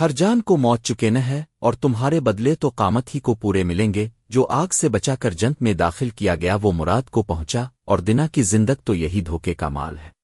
ہر جان کو موت چکے نہ ہے اور تمہارے بدلے تو قامت ہی کو پورے ملیں گے، جو آگ سے بچا کر جنت میں داخل کیا گیا وہ مراد کو پہنچا اور دنا کی زندگ تو یہی دھوکے کا مال ہے۔